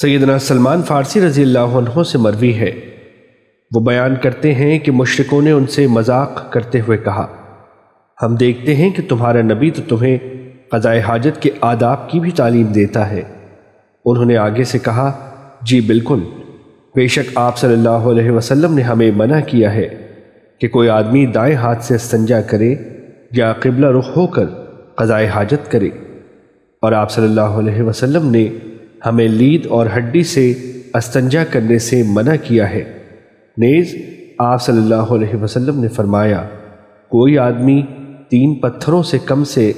سیدنا سلمان فارسی رضی اللہ عنہ سے مروی ہے۔ وہ بیان کرتے ہیں کہ مشرکوں نے ان سے مذاق کرتے ہوئے کہا، ہم دیکھتے ہیں کہ تمہارا نبی تو تمہیں قضاء حاجت کے آداب کی بھی تعلیم دیتا ہے۔ انہوں نے آگے سے کہا جی بالکل، بے شک آپ صلی اللہ علیہ وسلم نے ہمیں منع کیا ہے کہ کوئی آدمی دائیں ہاتھ سے استنجا کرے یا قبلہ رخ ہو کر قضاء حاجت کرے۔ اور آپ صلی اللہ علیہ وسلم نے ہمیں لید اور ہڈی سے استنجا کرنے سے منع کیا ہے۔ نیز، آپ صلی اللہ علیہ وسلم نے فرمایا، کوئی آدمی تین پتھروں سے کم سے